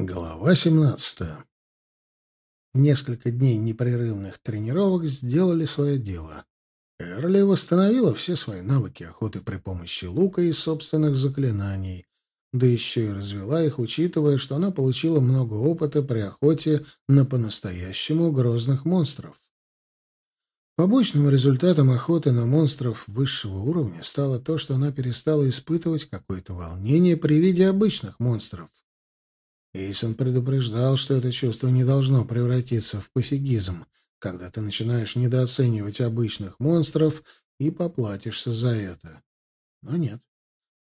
Глава 17. Несколько дней непрерывных тренировок сделали свое дело. Эрли восстановила все свои навыки охоты при помощи лука и собственных заклинаний, да еще и развела их, учитывая, что она получила много опыта при охоте на по-настоящему грозных монстров. Побочным результатом охоты на монстров высшего уровня стало то, что она перестала испытывать какое-то волнение при виде обычных монстров — Эйсон предупреждал, что это чувство не должно превратиться в пофигизм, когда ты начинаешь недооценивать обычных монстров и поплатишься за это. Но нет,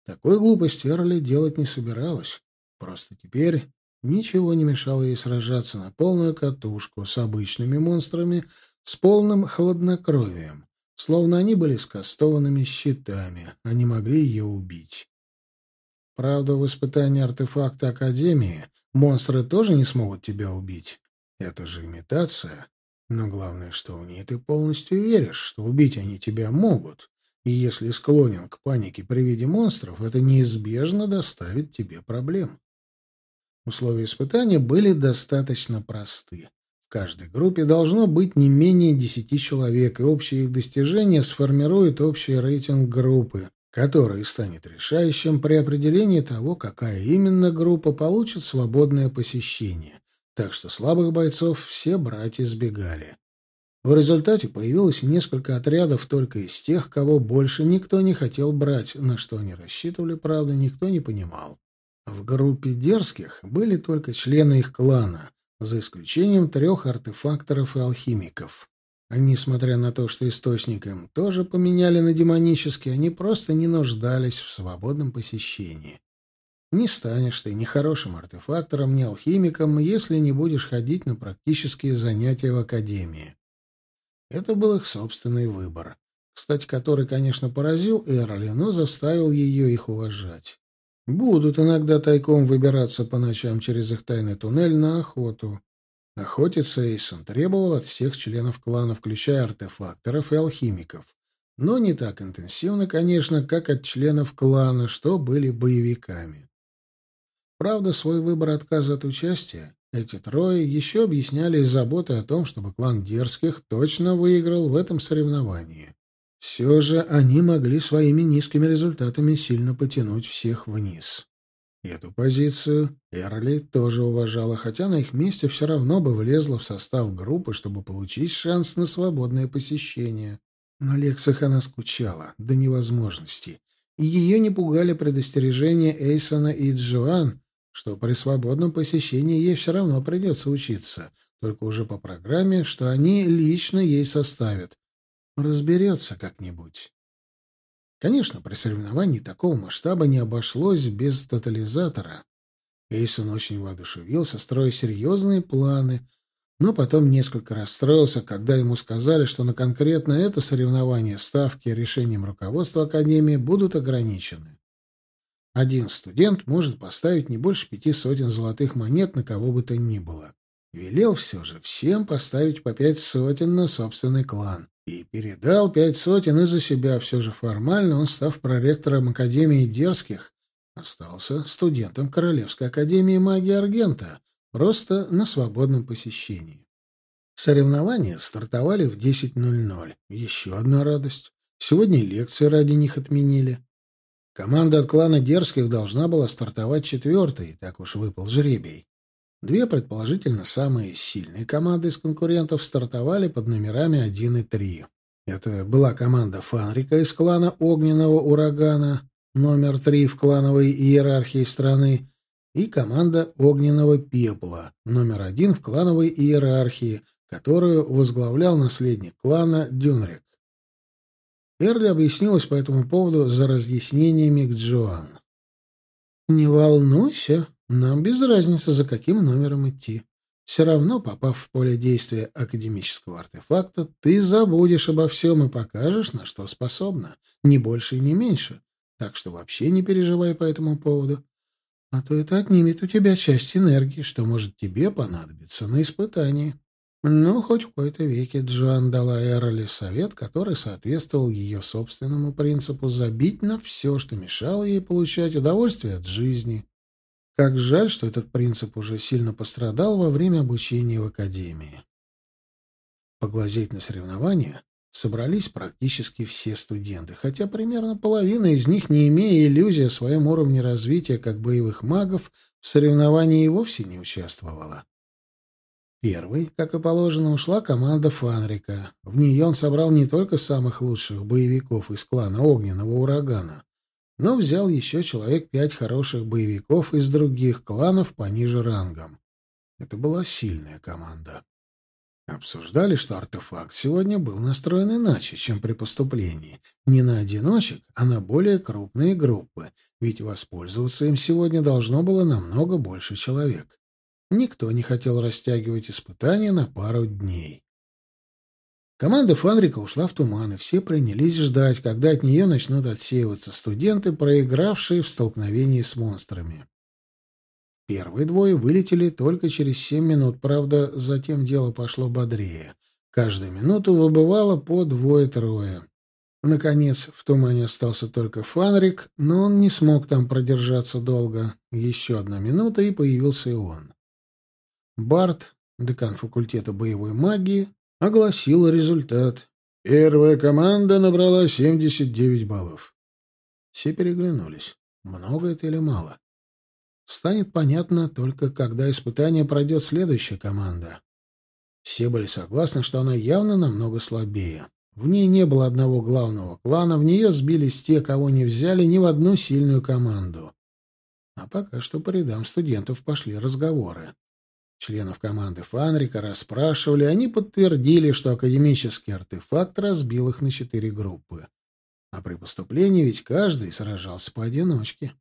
такой глупости Эрли делать не собиралась. Просто теперь ничего не мешало ей сражаться на полную катушку с обычными монстрами с полным хладнокровием, словно они были скастованными щитами, а не могли ее убить. Правда, в испытании артефакта Академии монстры тоже не смогут тебя убить. Это же имитация. Но главное, что в ней ты полностью веришь, что убить они тебя могут. И если склонен к панике при виде монстров, это неизбежно доставит тебе проблем. Условия испытания были достаточно просты. В каждой группе должно быть не менее десяти человек, и общее их достижение сформирует общий рейтинг группы, который станет решающим при определении того, какая именно группа получит свободное посещение. Так что слабых бойцов все брать избегали. В результате появилось несколько отрядов только из тех, кого больше никто не хотел брать, на что они рассчитывали, правда, никто не понимал. В группе дерзких были только члены их клана, за исключением трех артефакторов и алхимиков. А несмотря на то, что источник им тоже поменяли на демонический, они просто не нуждались в свободном посещении. Не станешь ты ни хорошим артефактором, ни алхимиком, если не будешь ходить на практические занятия в академии. Это был их собственный выбор, кстати, который, конечно, поразил Эрли, но заставил ее их уважать. Будут иногда тайком выбираться по ночам через их тайный туннель на охоту. Охотиться Эйсон требовал от всех членов клана, включая артефакторов и алхимиков. Но не так интенсивно, конечно, как от членов клана, что были боевиками. Правда, свой выбор отказа от участия эти трое еще объясняли из заботы о том, чтобы клан Дерзких точно выиграл в этом соревновании. Все же они могли своими низкими результатами сильно потянуть всех вниз. Эту позицию Эрли тоже уважала, хотя на их месте все равно бы влезла в состав группы, чтобы получить шанс на свободное посещение. На лекциях она скучала до невозможности, и ее не пугали предостережения Эйсона и Джоан, что при свободном посещении ей все равно придется учиться, только уже по программе, что они лично ей составят. Разберется как-нибудь. Конечно, при соревновании такого масштаба не обошлось без тотализатора. Эйсон очень воодушевился, строя серьезные планы, но потом несколько расстроился, когда ему сказали, что на конкретно это соревнование ставки решением руководства Академии будут ограничены. Один студент может поставить не больше пяти сотен золотых монет на кого бы то ни было. Велел все же всем поставить по пять сотен на собственный клан и передал пять сотен из-за себя. Все же формально он, став проректором Академии Дерзких, остался студентом Королевской Академии Магии Аргента, просто на свободном посещении. Соревнования стартовали в 10.00. Еще одна радость. Сегодня лекции ради них отменили. Команда от клана Дерзких должна была стартовать четвертой, так уж выпал жребий. Две, предположительно, самые сильные команды из конкурентов стартовали под номерами 1 и 3. Это была команда Фанрика из клана Огненного Урагана, номер 3 в клановой иерархии страны, и команда Огненного Пепла, номер 1 в клановой иерархии, которую возглавлял наследник клана Дюнрик. Эрли объяснилась по этому поводу за разъяснениями к Джоан. «Не волнуйся», нам без разницы, за каким номером идти. Все равно, попав в поле действия академического артефакта, ты забудешь обо всем и покажешь, на что способна. Ни больше и не меньше. Так что вообще не переживай по этому поводу. А то это отнимет у тебя часть энергии, что может тебе понадобиться на испытании. Ну, хоть в какой-то веке Джоан дала Эрли совет, который соответствовал ее собственному принципу забить на все, что мешало ей получать удовольствие от жизни. Как жаль, что этот принцип уже сильно пострадал во время обучения в академии. Поглазеть на соревнования собрались практически все студенты, хотя примерно половина из них, не имея иллюзии о своем уровне развития как боевых магов, в соревновании и вовсе не участвовала. Первой, как и положено, ушла команда Фанрика. В нее он собрал не только самых лучших боевиков из клана Огненного Урагана, но взял еще человек пять хороших боевиков из других кланов пониже рангом. Это была сильная команда. Обсуждали, что артефакт сегодня был настроен иначе, чем при поступлении. Не на одиночек, а на более крупные группы, ведь воспользоваться им сегодня должно было намного больше человек. Никто не хотел растягивать испытания на пару дней. Команда Фанрика ушла в туман, и все принялись ждать, когда от нее начнут отсеиваться студенты, проигравшие в столкновении с монстрами. Первые двое вылетели только через семь минут, правда, затем дело пошло бодрее. Каждую минуту выбывало по двое-трое. Наконец, в тумане остался только Фанрик, но он не смог там продержаться долго. Еще одна минута, и появился и он. Барт, декан факультета боевой магии, огласил результат. Первая команда набрала 79 баллов. Все переглянулись. Много это или мало? Станет понятно только, когда испытание пройдет следующая команда. Все были согласны, что она явно намного слабее. В ней не было одного главного клана, в нее сбились те, кого не взяли ни в одну сильную команду. А пока что по рядам студентов пошли разговоры. Членов команды Фанрика расспрашивали, они подтвердили, что академический артефакт разбил их на четыре группы. А при поступлении ведь каждый сражался поодиночке.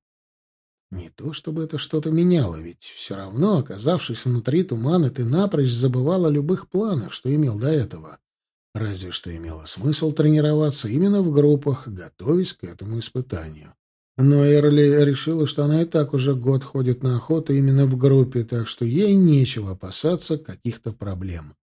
Не то чтобы это что-то меняло, ведь все равно, оказавшись внутри тумана, ты напрочь забывал о любых планах, что имел до этого. Разве что имело смысл тренироваться именно в группах, готовясь к этому испытанию. Но Эрли решила, что она и так уже год ходит на охоту именно в группе, так что ей нечего опасаться каких-то проблем.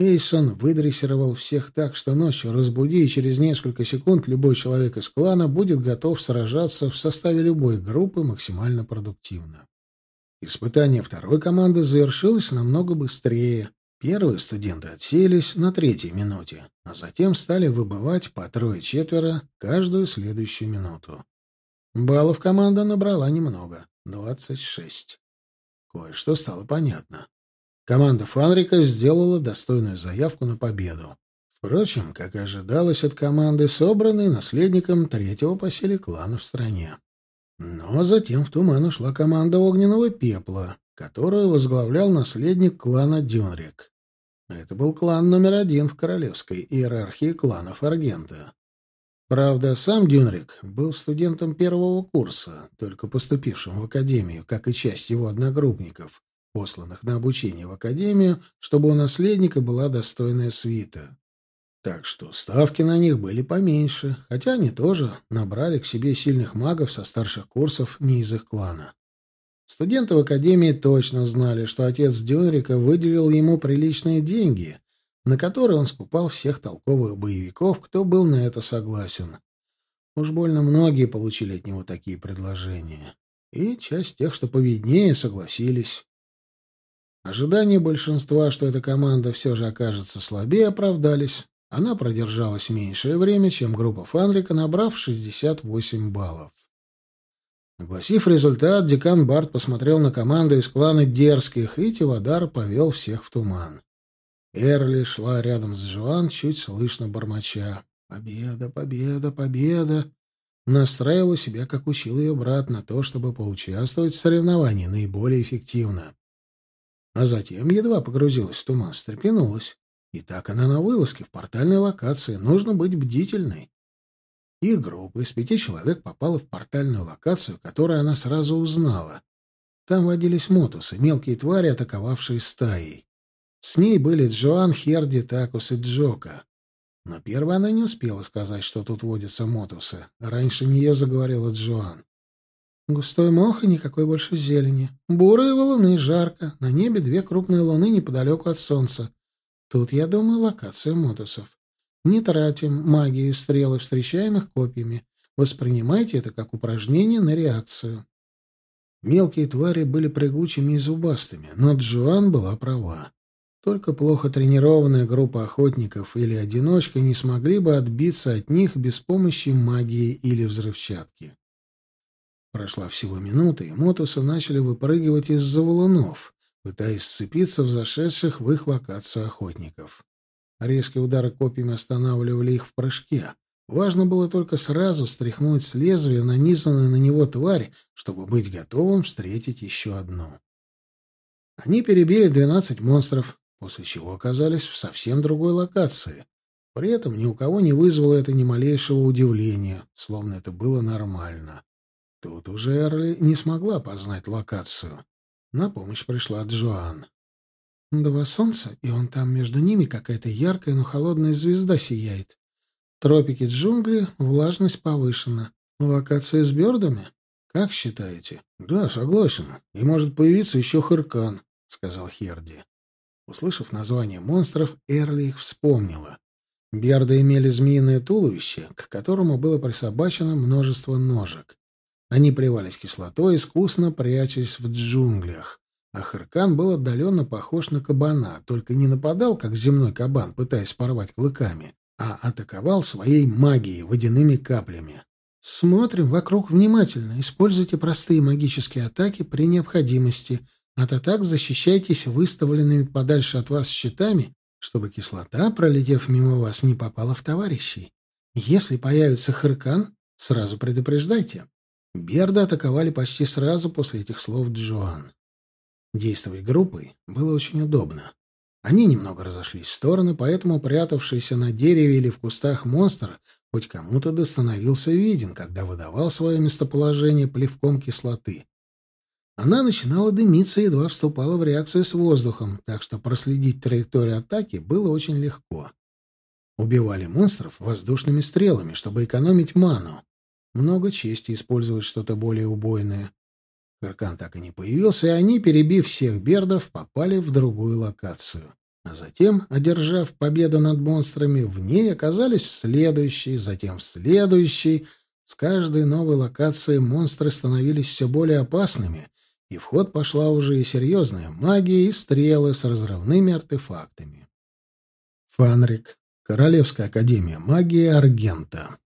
Эйсон выдрессировал всех так, что ночью разбуди, и через несколько секунд любой человек из клана будет готов сражаться в составе любой группы максимально продуктивно. Испытание второй команды завершилось намного быстрее. Первые студенты отселись на третьей минуте, а затем стали выбывать по трое-четверо каждую следующую минуту. Баллов команда набрала немного — двадцать шесть. Кое-что стало понятно. Команда Фанрика сделала достойную заявку на победу. Впрочем, как и ожидалось от команды, собранной наследником третьего по силе клана в стране. Но затем в туман ушла команда Огненного Пепла, которую возглавлял наследник клана Дюнрик. Это был клан номер один в королевской иерархии кланов Аргента. Правда, сам Дюнрик был студентом первого курса, только поступившим в академию, как и часть его одногруппников, посланных на обучение в академию, чтобы у наследника была достойная свита. Так что ставки на них были поменьше, хотя они тоже набрали к себе сильных магов со старших курсов не из их клана. Студенты в академии точно знали, что отец Дюнрика выделил ему приличные деньги, на который он скупал всех толковых боевиков, кто был на это согласен. Уж больно многие получили от него такие предложения. И часть тех, что поведнее, согласились. Ожидания большинства, что эта команда все же окажется слабее, оправдались. Она продержалась меньшее время, чем группа Фанрика, набрав 68 баллов. Огласив результат, декан Барт посмотрел на команду из клана Дерзких, и Тивадар повел всех в туман. Эрли шла рядом с Жуан, чуть слышно бормоча. «Победа, победа, победа!» Настраивала себя, как учил ее брат, на то, чтобы поучаствовать в соревновании наиболее эффективно. А затем едва погрузилась в туман, встрепенулась. И так она на вылазке в портальной локации. Нужно быть бдительной. Их группа из пяти человек попала в портальную локацию, которую она сразу узнала. Там водились мотусы, мелкие твари, атаковавшие стаей. С ней были Джоан, Херди, Такус и Джока. Но первой она не успела сказать, что тут водятся мотусы. Раньше нее заговорила Джоан. Густой мох и никакой больше зелени. Бурые валуны, жарко. На небе две крупные луны неподалеку от солнца. Тут, я думаю, локация мотусов. Не тратим магию стрелы, встречаем их копьями. Воспринимайте это как упражнение на реакцию. Мелкие твари были прыгучими и зубастыми, но Джоан была права. Только плохо тренированная группа охотников или одиночка не смогли бы отбиться от них без помощи магии или взрывчатки. Прошла всего минута, и мотусы начали выпрыгивать из-за пытаясь сцепиться в зашедших в их локацию охотников. Резкие удары копьями останавливали их в прыжке. Важно было только сразу стряхнуть с лезвия нанизанную на него тварь, чтобы быть готовым встретить еще одну. Они перебили двенадцать монстров, после чего оказались в совсем другой локации. При этом ни у кого не вызвало это ни малейшего удивления, словно это было нормально. Тут уже Эрли не смогла познать локацию. На помощь пришла Джоан. Два солнца, и он там между ними какая-то яркая, но холодная звезда сияет. Тропики джунгли, влажность повышена. Локация с бёрдами? Как считаете? Да, согласен. И может появиться еще Хыркан, сказал Херди. Услышав название монстров, Эрли их вспомнила. Берды имели змеиное туловище, к которому было присобачено множество ножек. Они плевались кислотой, искусно прячась в джунглях. А Хыркан был отдаленно похож на кабана, только не нападал, как земной кабан, пытаясь порвать клыками, а атаковал своей магией, водяными каплями. «Смотрим вокруг внимательно. Используйте простые магические атаки при необходимости. От атак защищайтесь выставленными подальше от вас щитами, чтобы кислота, пролетев мимо вас, не попала в товарищей. Если появится хыркан, сразу предупреждайте». Берда атаковали почти сразу после этих слов Джоан. Действовать группой было очень удобно. Они немного разошлись в стороны, поэтому прятавшийся на дереве или в кустах монстр хоть кому-то достановился виден, когда выдавал свое местоположение плевком кислоты. Она начинала дымиться и едва вступала в реакцию с воздухом, так что проследить траекторию атаки было очень легко. Убивали монстров воздушными стрелами, чтобы экономить ману. Много чести использовать что-то более убойное. Кыркан так и не появился, и они, перебив всех бердов, попали в другую локацию. А затем, одержав победу над монстрами, в ней оказались в следующей, затем в следующей. С каждой новой локацией монстры становились все более опасными, и в ход пошла уже и серьезная магия, и стрелы с разрывными артефактами. Фанрик. Королевская академия магии Аргента.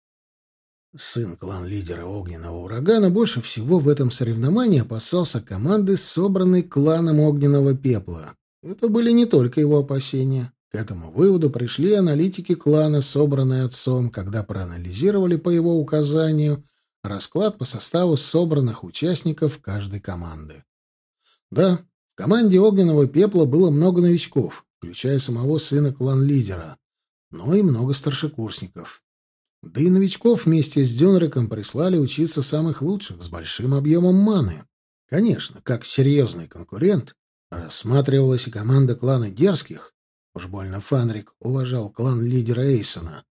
Сын клан-лидера Огненного Урагана больше всего в этом соревновании опасался команды, собранной кланом Огненного Пепла. Это были не только его опасения. К этому выводу пришли аналитики клана, собранные отцом, когда проанализировали по его указанию расклад по составу собранных участников каждой команды. Да, в команде Огненного Пепла было много новичков, включая самого сына клан-лидера, но и много старшекурсников. Да и новичков вместе с Дюнриком прислали учиться самых лучших, с большим объемом маны. Конечно, как серьезный конкурент, рассматривалась и команда клана Дерзких. Уж больно Фанрик уважал клан лидера Эйсона.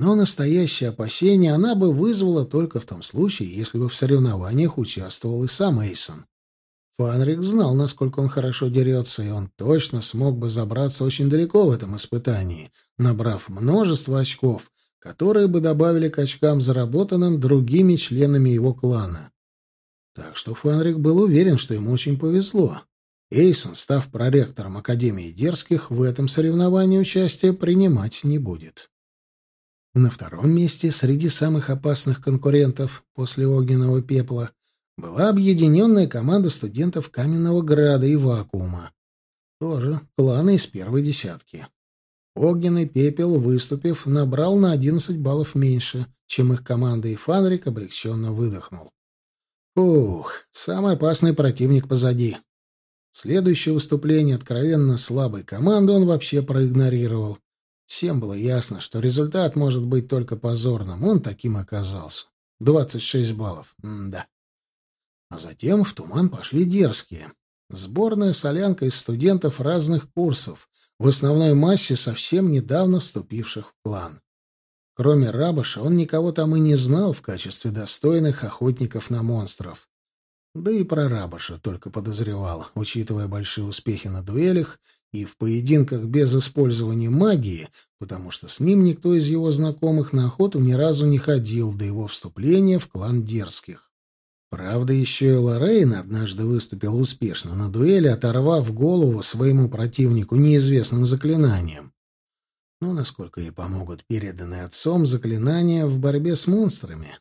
Но настоящее опасение она бы вызвала только в том случае, если бы в соревнованиях участвовал и сам Эйсон. Фанрик знал, насколько он хорошо дерется, и он точно смог бы забраться очень далеко в этом испытании, набрав множество очков, которые бы добавили к очкам, заработанным другими членами его клана. Так что Фанрик был уверен, что ему очень повезло. Эйсон, став проректором Академии Дерзких, в этом соревновании участие принимать не будет. На втором месте среди самых опасных конкурентов после огненного пепла была объединенная команда студентов Каменного Града и Вакуума. Тоже кланы из первой десятки. Огненный пепел, выступив, набрал на 11 баллов меньше, чем их команда, и Фанрик облегченно выдохнул. Ух, самый опасный противник позади. Следующее выступление откровенно слабой команды он вообще проигнорировал. Всем было ясно, что результат может быть только позорным. Он таким оказался. 26 баллов. М да. А затем в туман пошли дерзкие. Сборная солянка из студентов разных курсов, в основной массе совсем недавно вступивших в клан. Кроме Рабаша, он никого там и не знал в качестве достойных охотников на монстров. Да и про Рабаша только подозревал, учитывая большие успехи на дуэлях и в поединках без использования магии, потому что с ним никто из его знакомых на охоту ни разу не ходил до его вступления в клан дерзких. Правда, еще и Лоррейн однажды выступил успешно на дуэли, оторвав голову своему противнику неизвестным заклинанием. Но насколько ей помогут переданные отцом заклинания в борьбе с монстрами?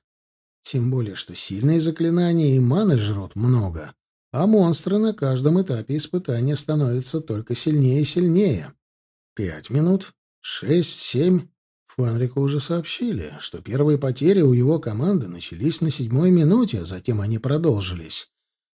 Тем более, что сильные заклинания и маны жрут много, а монстры на каждом этапе испытания становятся только сильнее и сильнее. Пять минут, шесть, семь. Фанрику уже сообщили, что первые потери у его команды начались на седьмой минуте, а затем они продолжились.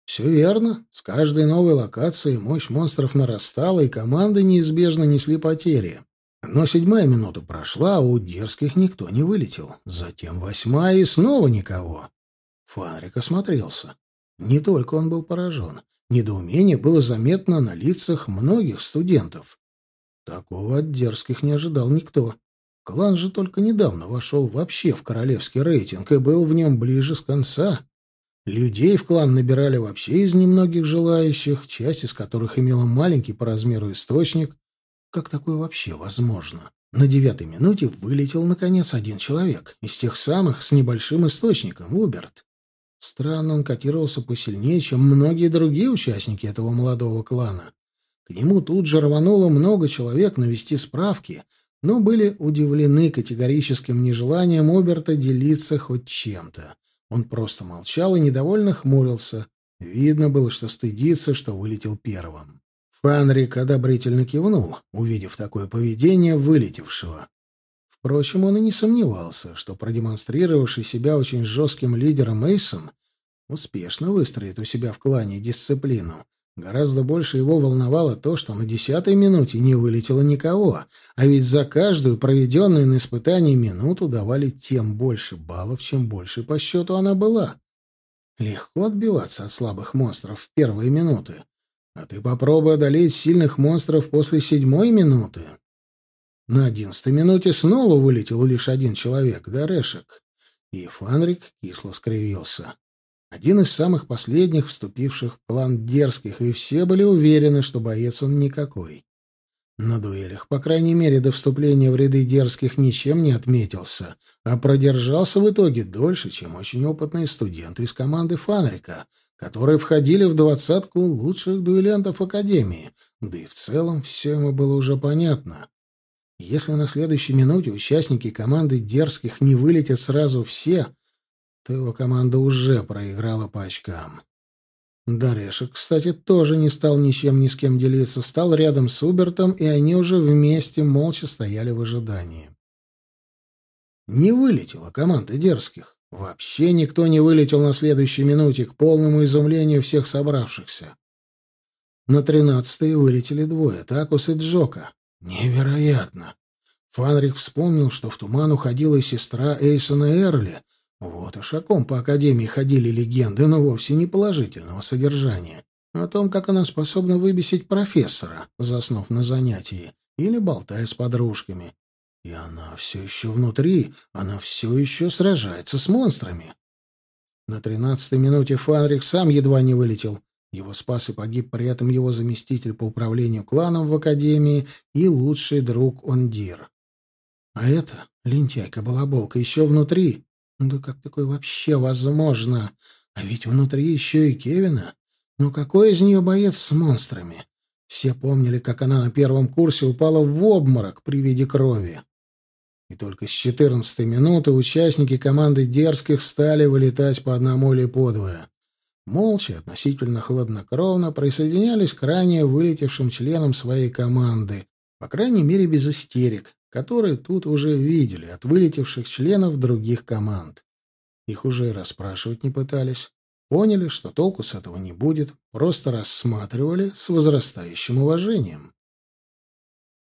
Все верно. С каждой новой локацией мощь монстров нарастала, и команды неизбежно несли потери. Но седьмая минута прошла, а у дерзких никто не вылетел. Затем восьмая, и снова никого. Фанрик осмотрелся. Не только он был поражен. Недоумение было заметно на лицах многих студентов. Такого от дерзких не ожидал никто. Клан же только недавно вошел вообще в королевский рейтинг и был в нем ближе с конца. Людей в клан набирали вообще из немногих желающих, часть из которых имела маленький по размеру источник, как такое вообще возможно? На девятой минуте вылетел, наконец, один человек, из тех самых, с небольшим источником, Уберт. Странно, он котировался посильнее, чем многие другие участники этого молодого клана. К нему тут же рвануло много человек навести справки, но были удивлены категорическим нежеланием Уберта делиться хоть чем-то. Он просто молчал и недовольно хмурился. Видно было, что стыдится, что вылетел первым. Фанрик одобрительно кивнул, увидев такое поведение вылетевшего. Впрочем, он и не сомневался, что продемонстрировавший себя очень жестким лидером Мейсон успешно выстроит у себя в клане дисциплину. Гораздо больше его волновало то, что на десятой минуте не вылетело никого, а ведь за каждую проведенную на испытании минуту давали тем больше баллов, чем больше по счету она была. Легко отбиваться от слабых монстров в первые минуты. А ты попробуй одолеть сильных монстров после седьмой минуты. На одиннадцатой минуте снова вылетел лишь один человек, Дарешек. И Фанрик кисло скривился. Один из самых последних вступивших в клан дерзких, и все были уверены, что боец он никакой. На дуэлях, по крайней мере, до вступления в ряды дерзких ничем не отметился, а продержался в итоге дольше, чем очень опытные студенты из команды Фанрика — которые входили в двадцатку лучших дуэлянтов Академии, да и в целом все ему было уже понятно. Если на следующей минуте участники команды дерзких не вылетят сразу все, то его команда уже проиграла по очкам. Дарешек, кстати, тоже не стал ничем ни с кем делиться, стал рядом с Убертом, и они уже вместе молча стояли в ожидании. Не вылетела команда дерзких. Вообще никто не вылетел на следующей минуте, к полному изумлению всех собравшихся. На тринадцатой вылетели двое, Такус и Джока. Невероятно! Фанрик вспомнил, что в туман уходила и сестра Эйсона Эрли. Вот и шаком по Академии ходили легенды, но вовсе не положительного содержания. О том, как она способна выбесить профессора, заснув на занятии, или болтая с подружками. И она все еще внутри, она все еще сражается с монстрами. На тринадцатой минуте Фанрик сам едва не вылетел. Его спас и погиб при этом его заместитель по управлению кланом в Академии и лучший друг Ондир. А это, лентяйка-балаболка, еще внутри. Да как такое вообще возможно? А ведь внутри еще и Кевина. Ну какой из нее боец с монстрами? Все помнили, как она на первом курсе упала в обморок при виде крови. И только с четырнадцатой минуты участники команды дерзких стали вылетать по одному или по двое. Молча, относительно хладнокровно присоединялись к ранее вылетевшим членам своей команды, по крайней мере без истерик, которые тут уже видели от вылетевших членов других команд. Их уже расспрашивать не пытались. Поняли, что толку с этого не будет, просто рассматривали с возрастающим уважением.